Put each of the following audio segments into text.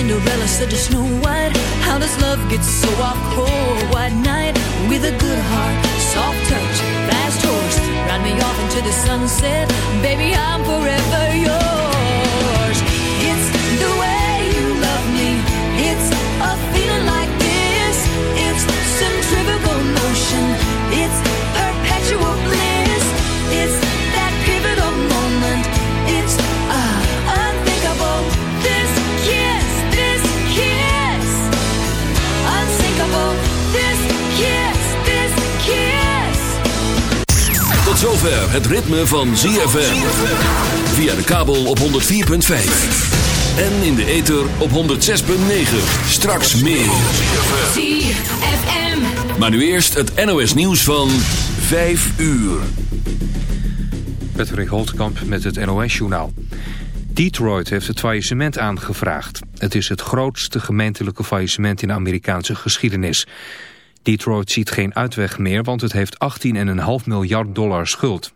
Cinderella said to Snow White, How does love get so cold? White night with a good heart, soft touch, fast horse, ride me off into the sunset. Baby, I'm forever yours. Zover het ritme van ZFM. Via de kabel op 104.5. En in de ether op 106.9. Straks meer. ZFM. Maar nu eerst het NOS nieuws van 5 uur. Patrick Holtkamp met het NOS-journaal. Detroit heeft het faillissement aangevraagd. Het is het grootste gemeentelijke faillissement in de Amerikaanse geschiedenis. Detroit ziet geen uitweg meer, want het heeft 18,5 miljard dollar schuld.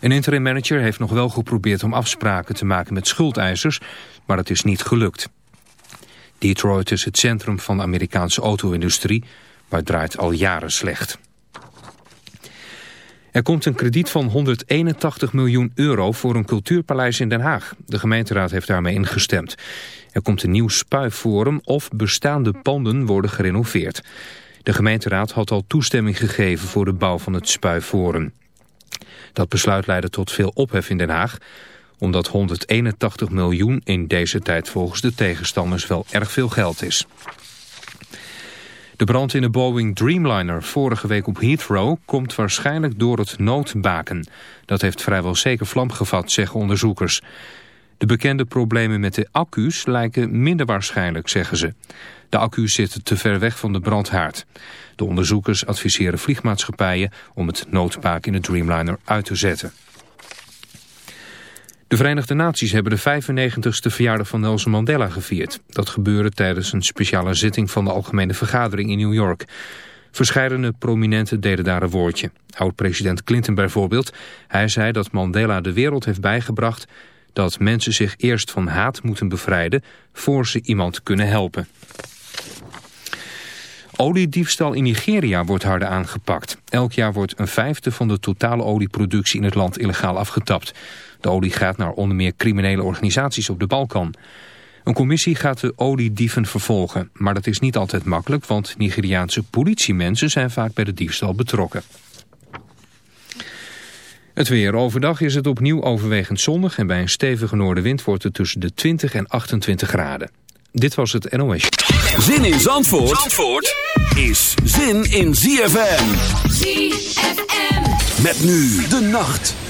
Een interim manager heeft nog wel geprobeerd om afspraken te maken met schuldeisers, maar het is niet gelukt. Detroit is het centrum van de Amerikaanse auto-industrie, maar draait al jaren slecht. Er komt een krediet van 181 miljoen euro voor een cultuurpaleis in Den Haag. De gemeenteraad heeft daarmee ingestemd. Er komt een nieuw spuiforum of bestaande panden worden gerenoveerd. De gemeenteraad had al toestemming gegeven voor de bouw van het spuiforum. Dat besluit leidde tot veel ophef in Den Haag omdat 181 miljoen in deze tijd volgens de tegenstanders wel erg veel geld is. De brand in de Boeing Dreamliner vorige week op Heathrow komt waarschijnlijk door het noodbaken. Dat heeft vrijwel zeker vlam gevat, zeggen onderzoekers. De bekende problemen met de accu's lijken minder waarschijnlijk, zeggen ze. De accu's zitten te ver weg van de brandhaard. De onderzoekers adviseren vliegmaatschappijen om het noodbaken in de Dreamliner uit te zetten. De Verenigde Naties hebben de 95ste verjaardag van Nelson Mandela gevierd. Dat gebeurde tijdens een speciale zitting van de Algemene Vergadering in New York. Verscheidene prominenten deden daar een woordje. Oud-president Clinton bijvoorbeeld. Hij zei dat Mandela de wereld heeft bijgebracht dat mensen zich eerst van haat moeten bevrijden voor ze iemand kunnen helpen. Oliediefstal in Nigeria wordt harder aangepakt. Elk jaar wordt een vijfde van de totale olieproductie in het land illegaal afgetapt. De olie gaat naar onder meer criminele organisaties op de Balkan. Een commissie gaat de oliedieven vervolgen. Maar dat is niet altijd makkelijk, want Nigeriaanse politiemensen zijn vaak bij de diefstal betrokken. Het weer. Overdag is het opnieuw overwegend zonnig en bij een stevige noordenwind wordt het tussen de 20 en 28 graden. Dit was het NOS. Zin in Zandvoort, Zandvoort is zin in ZFM. ZFM. Met nu de nacht.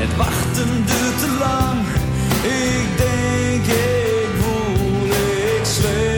Het wachten duurt te lang. Ik denk, ik voel, ik zweef.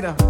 Latina.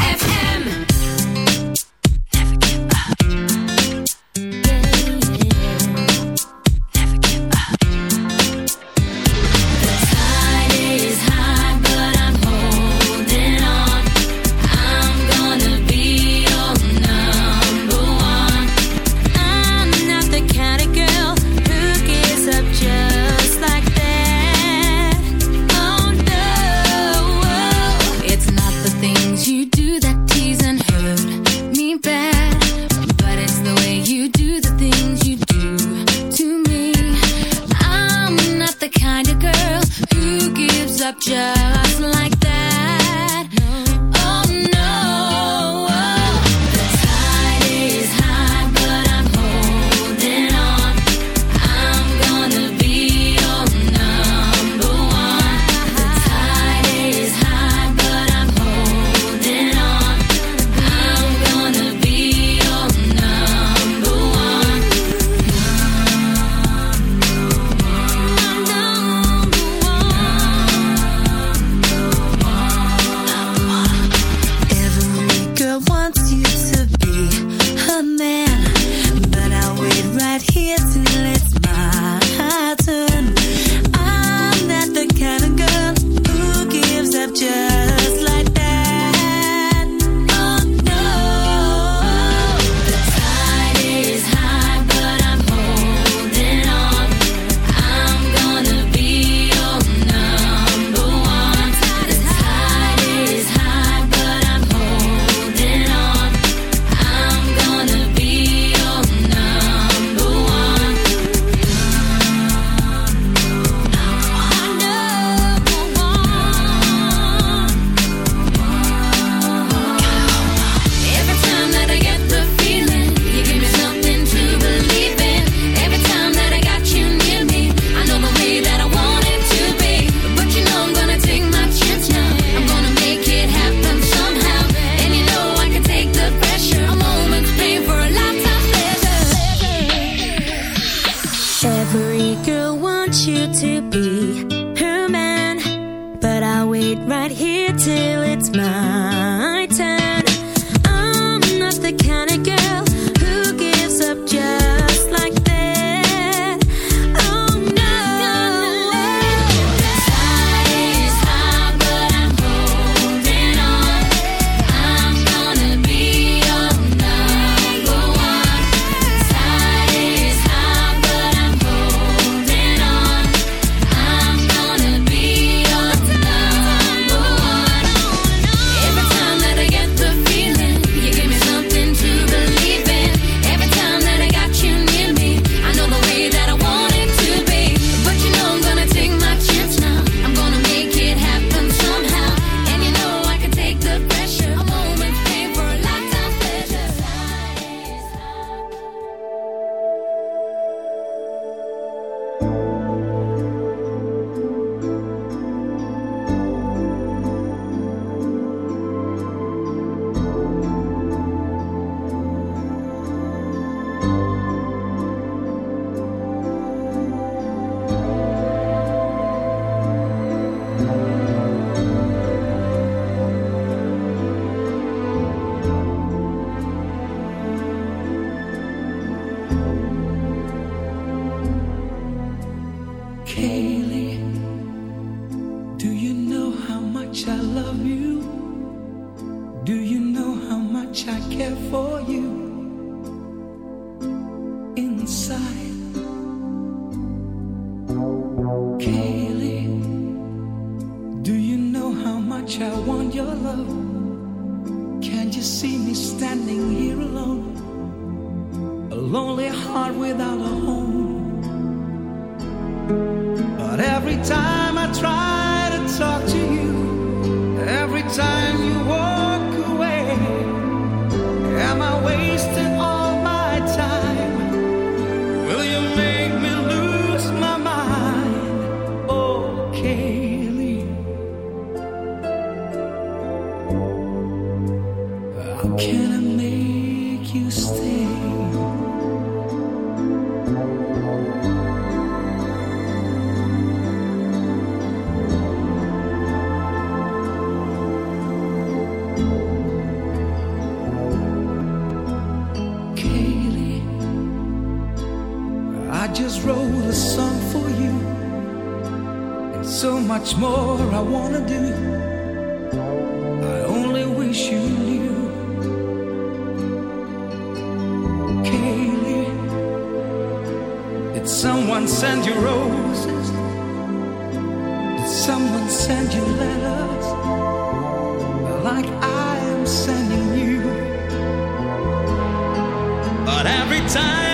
gonna do. I only wish you knew. Kaylee, did someone send you roses? Did someone send you letters? Like I am sending you. But every time.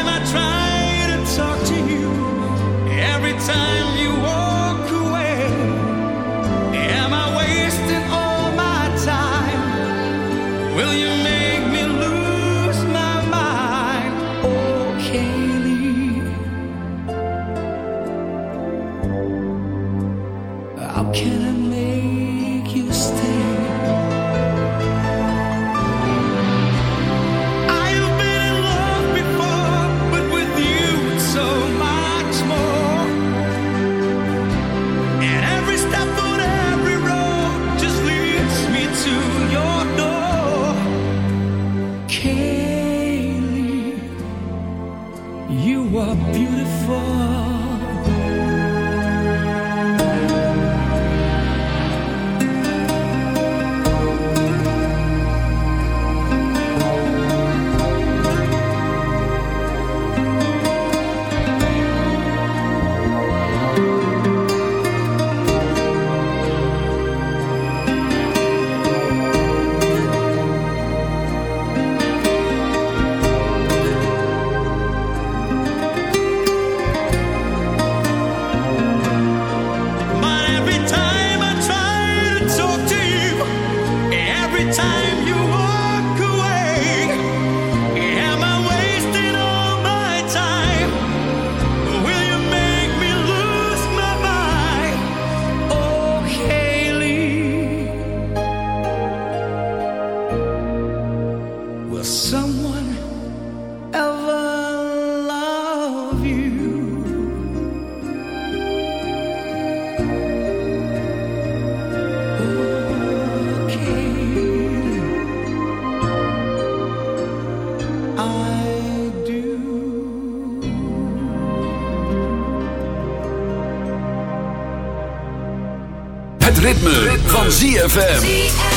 van ZFM.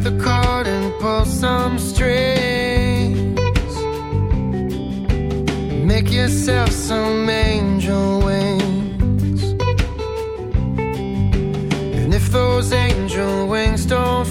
the cord and pull some strings. Make yourself some angel wings. And if those angel wings don't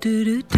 do do do.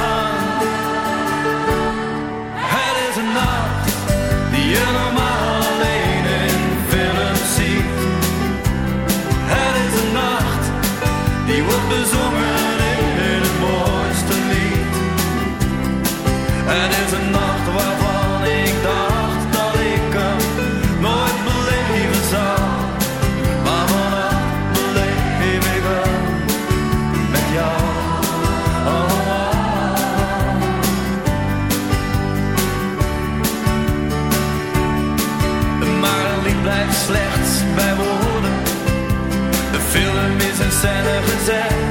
You know my zijn er gezegd.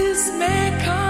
This may come.